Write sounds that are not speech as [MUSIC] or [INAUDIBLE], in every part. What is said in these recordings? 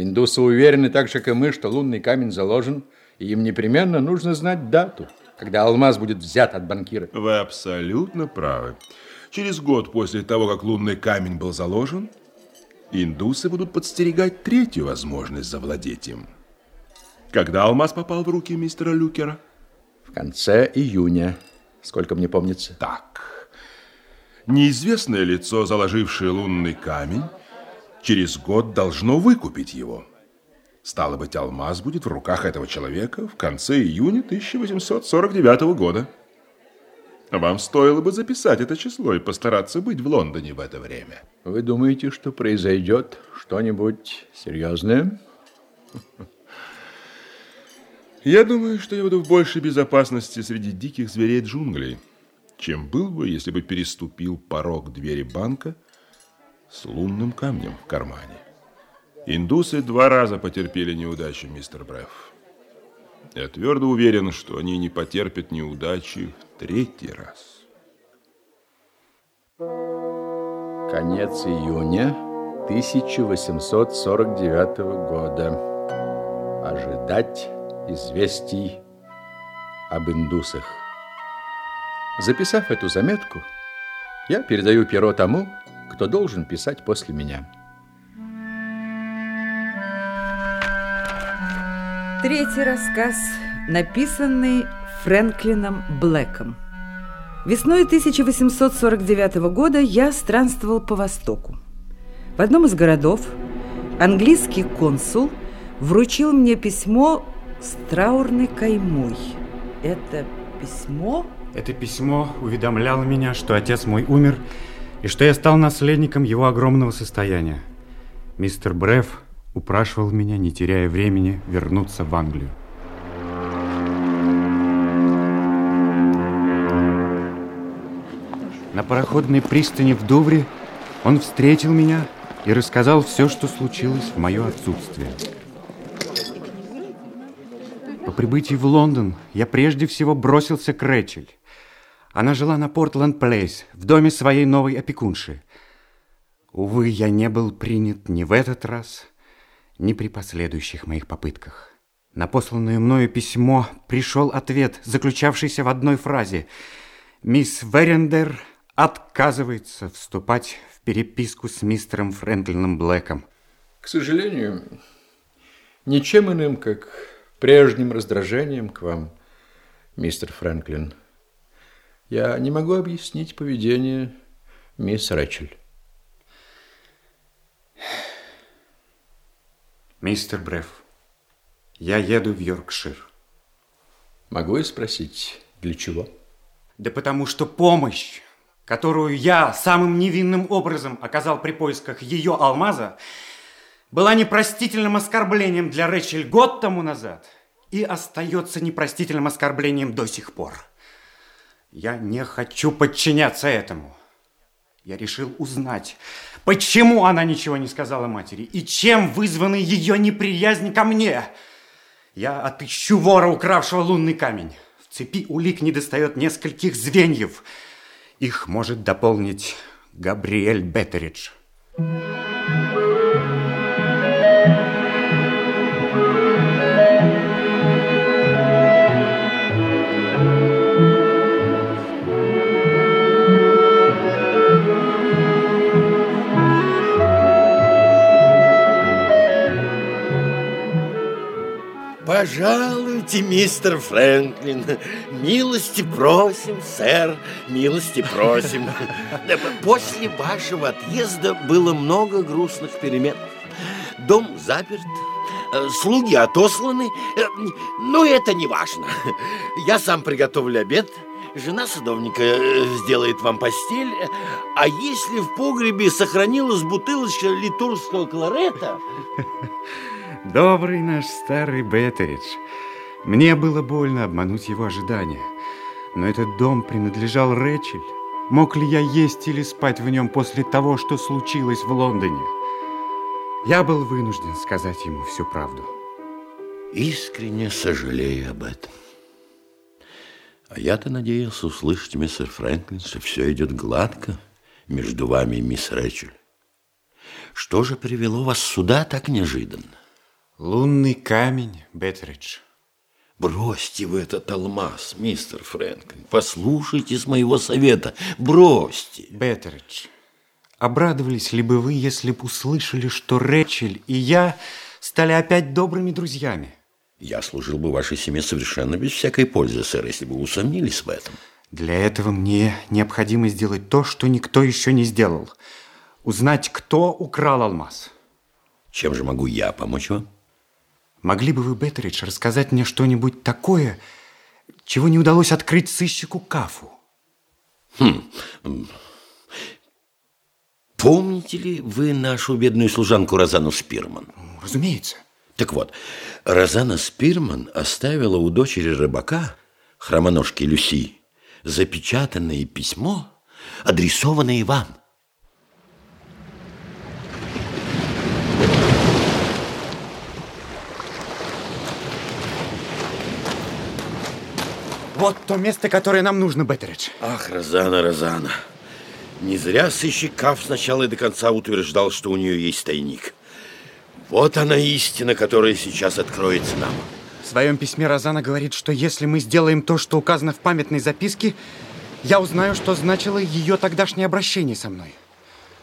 Индусы уверены так же, как и мы, что лунный камень заложен, и им непременно нужно знать дату, когда алмаз будет взят от банкира. Вы абсолютно правы. Через год после того, как лунный камень был заложен, индусы будут подстерегать третью возможность завладеть им. Когда алмаз попал в руки мистера Люкера? В конце июня, сколько мне помнится. Так. Неизвестное лицо, заложившее лунный камень, через год должно выкупить его. Стало быть, алмаз будет в руках этого человека в конце июня 1849 года. Вам стоило бы записать это число и постараться быть в Лондоне в это время. Вы думаете, что произойдет что-нибудь серьезное? [LAUGHS] Я думаю, что я буду в большей безопасности среди диких зверей джунглей, чем был бы, если бы переступил порог двери банка с лунным камнем в кармане. Индусы два раза потерпели неудачу, мистер Бреф. Я твердо уверен, что они не потерпят неудачи в третий раз. Конец июня 1849 года. Ожидать известий об индусах. Записав эту заметку, я передаю перо тому, кто должен писать после меня. Третий рассказ, написанный Фрэнклином Блэком. Весной 1849 года я странствовал по Востоку. В одном из городов английский консул вручил мне письмо с траурной каймой. Это письмо... Это письмо уведомляло меня, что отец мой умер, и что я стал наследником его огромного состояния. Мистер Бреф упрашивал меня, не теряя времени, вернуться в Англию. На пароходной пристани в Дувре он встретил меня и рассказал все, что случилось в мое отсутствие. По прибытии в Лондон я прежде всего бросился к Рэчель. Она жила на Портленд-Плейс, в доме своей новой опекунши. Увы, я не был принят ни в этот раз, ни при последующих моих попытках. На посланное мною письмо пришел ответ, заключавшийся в одной фразе. «Мисс Верендер отказывается вступать в переписку с мистером Фрэнклином Блэком». К сожалению, ничем иным, как прежним раздражением к вам, мистер Фрэнклин, я не могу объяснить поведение мисс Рэчель. Мистер Бреф, я еду в Йоркшир. Могу я спросить, для чего? Да потому что помощь, которую я самым невинным образом оказал при поисках ее алмаза, была непростительным оскорблением для Рэчель год тому назад и остается непростительным оскорблением до сих пор. Я не хочу подчиняться этому. Я решил узнать, почему она ничего не сказала матери и чем вызвана ее неприязнь ко мне. Я отыщу вора, укравшего лунный камень. В цепи улик недостает нескольких звеньев. Их может дополнить Габриэль Беттеридж. Пожалуйте, мистер Фрэнклин. Милости просим, сэр, милости просим. После вашего отъезда было много грустных перемен. Дом заперт, слуги отосланы, но это не важно. Я сам приготовлю обед, жена садовника сделает вам постель, а если в погребе сохранилась бутылочка литурского кларета... Добрый наш старый Беттеридж. Мне было больно обмануть его ожидания. Но этот дом принадлежал Рэчель. Мог ли я есть или спать в нем после того, что случилось в Лондоне? Я был вынужден сказать ему всю правду. Искренне сожалею об этом. А я-то надеялся услышать, мистер Фрэнклин, что все идет гладко между вами и мисс Рэчель. Что же привело вас сюда так неожиданно? Лунный камень, Беттеридж. Бросьте вы этот алмаз, мистер Фрэнклин. Послушайте с моего совета. Бросьте. Беттеридж, обрадовались ли бы вы, если бы услышали, что Рэчель и я стали опять добрыми друзьями? Я служил бы вашей семье совершенно без всякой пользы, сэр, если бы усомнились в этом. Для этого мне необходимо сделать то, что никто еще не сделал. Узнать, кто украл алмаз. Чем же могу я помочь вам? Могли бы вы, Беттеридж, рассказать мне что-нибудь такое, чего не удалось открыть сыщику Кафу? Хм. Помните ли вы нашу бедную служанку Розану Спирман? Разумеется. Так вот, Розана Спирман оставила у дочери рыбака, хромоножки Люси, запечатанное письмо, адресованное вам. Вот то место, которое нам нужно, Беттеридж. Ах, Розана, Розана. Не зря сыщик Каф сначала и до конца утверждал, что у нее есть тайник. Вот она истина, которая сейчас откроется нам. В своем письме Розана говорит, что если мы сделаем то, что указано в памятной записке, я узнаю, что значило ее тогдашнее обращение со мной.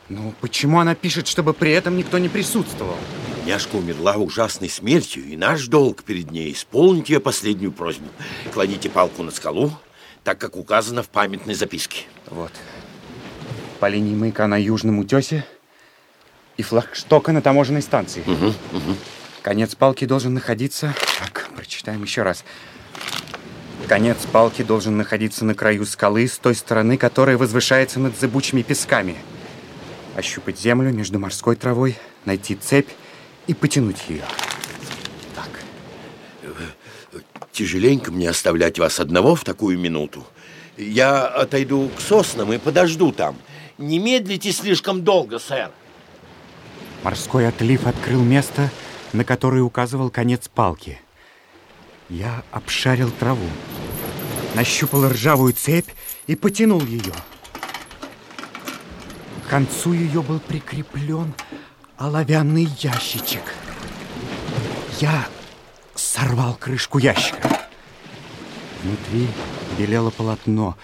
Ну, почему она пишет, чтобы при этом никто не присутствовал? Няшка умерла ужасной смертью, и наш долг перед ней исполнить ее последнюю просьбу. Кладите палку на скалу, так как указано в памятной записке. Вот. По линии маяка на южном утесе и флагштока на таможенной станции. Угу, угу. Конец палки должен находиться... Так, прочитаем еще раз. Конец палки должен находиться на краю скалы с той стороны, которая возвышается над зыбучими песками. Ощупать землю между морской травой, найти цепь и потянуть ее. Так. Тяжеленько мне оставлять вас одного в такую минуту. Я отойду к соснам и подожду там. Не медлите слишком долго, сэр. Морской отлив открыл место, на которое указывал конец палки. Я обшарил траву, нащупал ржавую цепь и потянул ее. К концу ее был прикреплен оловянный ящичек. Я сорвал крышку ящика. Внутри белело полотно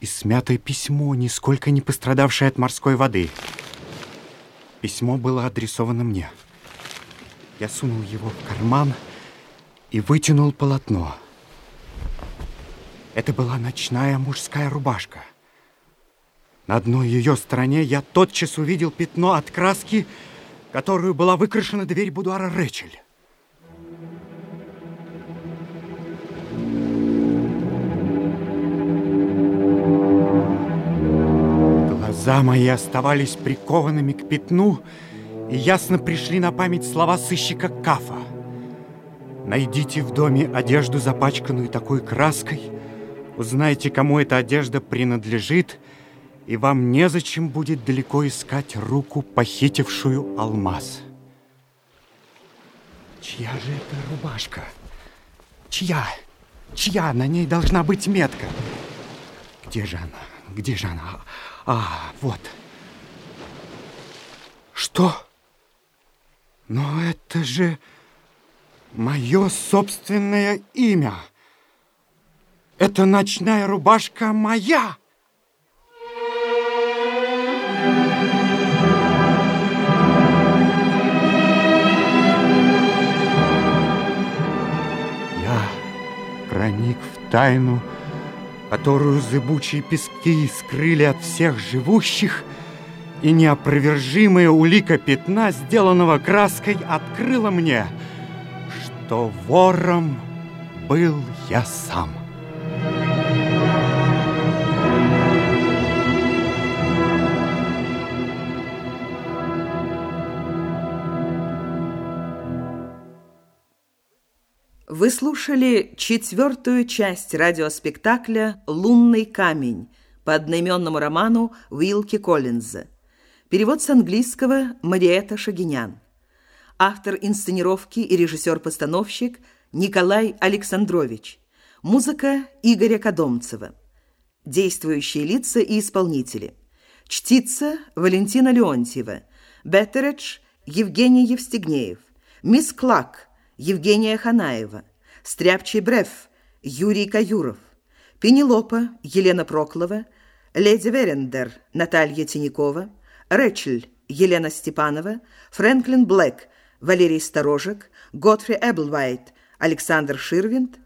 и смятое письмо, нисколько не пострадавшее от морской воды. Письмо было адресовано мне. Я сунул его в карман и вытянул полотно. Это была ночная мужская рубашка. На одной ее стороне я тотчас увидел пятно от краски, которую была выкрашена дверь будуара Рэчель. Глаза мои оставались прикованными к пятну, и ясно пришли на память слова сыщика Кафа. Найдите в доме одежду, запачканную такой краской, узнайте, кому эта одежда принадлежит, и вам незачем будет далеко искать руку, похитившую алмаз. Чья же это рубашка? Чья? Чья? На ней должна быть метка. Где же она? Где же она? А, вот. Что? Но это же мое собственное имя. Это ночная рубашка моя. Проник в тайну, которую зыбучие пески скрыли от всех живущих, и неопровержимая улика пятна, сделанного краской, открыла мне, что вором был я сам. Вы слушали четвертую часть радиоспектакля «Лунный камень» по одноименному роману Уилки Коллинза. Перевод с английского Мариэта Шагинян. Автор инсценировки и режиссер-постановщик Николай Александрович. Музыка Игоря Кодомцева. Действующие лица и исполнители. Чтица Валентина Леонтьева. Беттередж Евгений Евстигнеев. Мисс Клак Евгения Ханаева, Стряпчий Бреф Юрий Каюров, Пенелопа Елена Проклова, Леди Верендер Наталья Тинякова, Рэчель Елена Степанова, Фрэнклин Блэк Валерий Сторожек, Готфри Эблвайт Александр Ширвинд,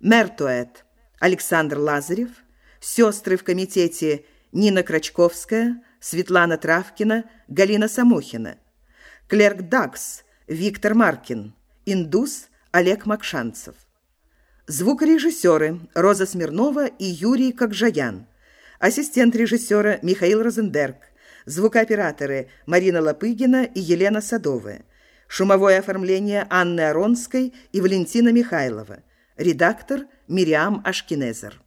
Мертуэт Александр Лазарев, сестры в комитете Нина Крачковская, Светлана Травкина, Галина Самохина, клерк Дакс, Виктор Маркин, индус Олег Макшанцев. Звукорежиссеры Роза Смирнова и Юрий Кокжаян, ассистент режиссера Михаил Розенберг, звукооператоры Марина Лопыгина и Елена Садовая, шумовое оформление Анны Аронской и Валентина Михайлова, редактор Мириам Ашкинезер.